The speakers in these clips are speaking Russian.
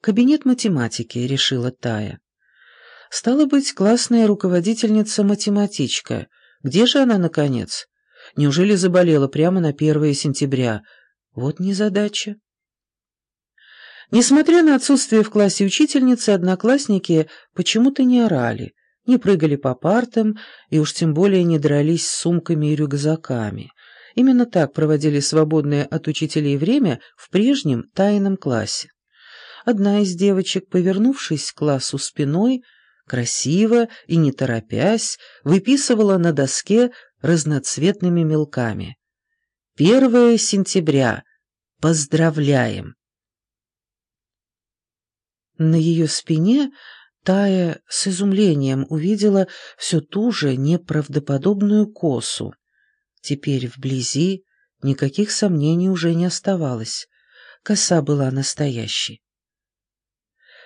Кабинет математики, решила Тая. Стала быть, классная руководительница-математичка. Где же она, наконец? Неужели заболела прямо на 1 сентября? Вот незадача. Несмотря на отсутствие в классе учительницы, одноклассники почему-то не орали, не прыгали по партам и уж тем более не дрались с сумками и рюкзаками. Именно так проводили свободное от учителей время в прежнем тайном классе. Одна из девочек, повернувшись к классу спиной, красиво и не торопясь, выписывала на доске разноцветными мелками. «Первое сентября. Поздравляем!» На ее спине Тая с изумлением увидела всю ту же неправдоподобную косу. Теперь вблизи никаких сомнений уже не оставалось. Коса была настоящей.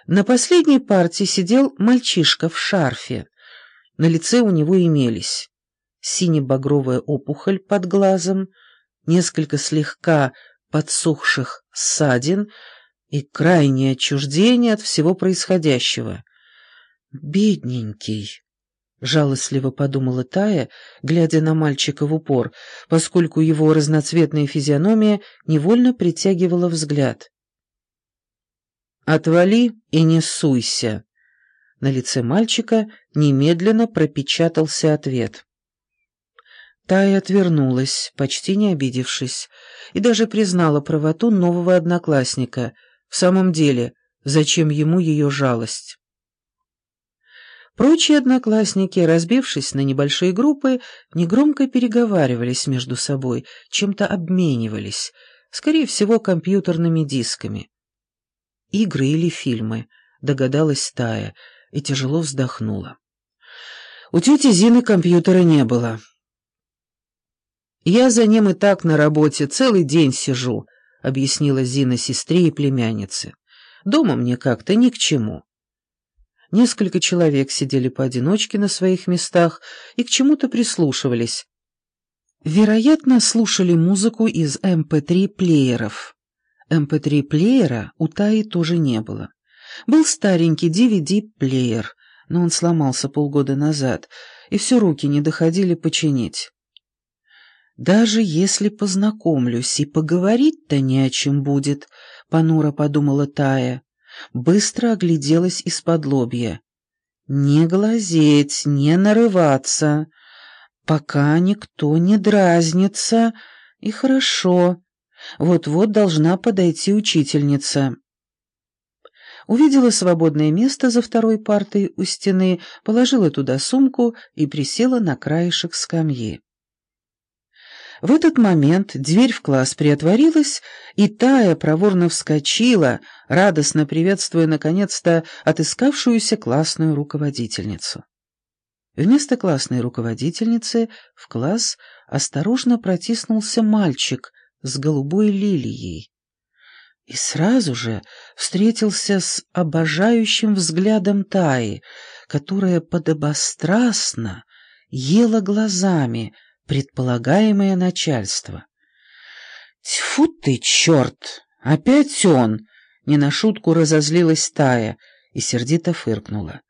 На последней партии сидел мальчишка в шарфе. На лице у него имелись сине-багровая опухоль под глазом, несколько слегка подсохших ссадин и крайнее отчуждение от всего происходящего. «Бедненький», — жалостливо подумала Тая, глядя на мальчика в упор, поскольку его разноцветная физиономия невольно притягивала взгляд. «Отвали и не суйся!» На лице мальчика немедленно пропечатался ответ. Тая отвернулась, почти не обидевшись, и даже признала правоту нового одноклассника. В самом деле, зачем ему ее жалость? Прочие одноклассники, разбившись на небольшие группы, негромко переговаривались между собой, чем-то обменивались, скорее всего, компьютерными дисками игры или фильмы», — догадалась Тая и тяжело вздохнула. «У тети Зины компьютера не было». «Я за ним и так на работе целый день сижу», — объяснила Зина сестре и племяннице. «Дома мне как-то ни к чему». Несколько человек сидели поодиночке на своих местах и к чему-то прислушивались. Вероятно, слушали музыку из MP3-плееров. Эм MP3-плеера у Таи тоже не было. Был старенький DVD-плеер, но он сломался полгода назад, и все руки не доходили починить. «Даже если познакомлюсь и поговорить-то не о чем будет», — понуро подумала Тая. Быстро огляделась из-под лобья. «Не глазеть, не нарываться, пока никто не дразнится, и хорошо». Вот-вот должна подойти учительница. Увидела свободное место за второй партой у стены, положила туда сумку и присела на краешек скамьи. В этот момент дверь в класс приотворилась, и Тая проворно вскочила, радостно приветствуя наконец-то отыскавшуюся классную руководительницу. Вместо классной руководительницы в класс осторожно протиснулся мальчик с голубой лилией. И сразу же встретился с обожающим взглядом Таи, которая подобострастно ела глазами предполагаемое начальство. «Тьфу ты, черт! Опять он!» Не на шутку разозлилась Тая и сердито фыркнула.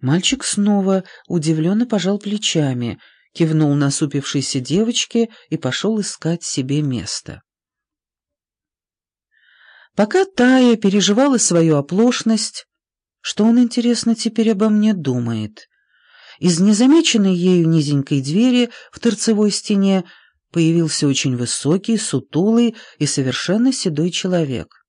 Мальчик снова удивленно пожал плечами — кивнул насупившейся девочке и пошел искать себе место. Пока Тая переживала свою оплошность, что он, интересно, теперь обо мне думает, из незамеченной ею низенькой двери в торцевой стене появился очень высокий, сутулый и совершенно седой человек.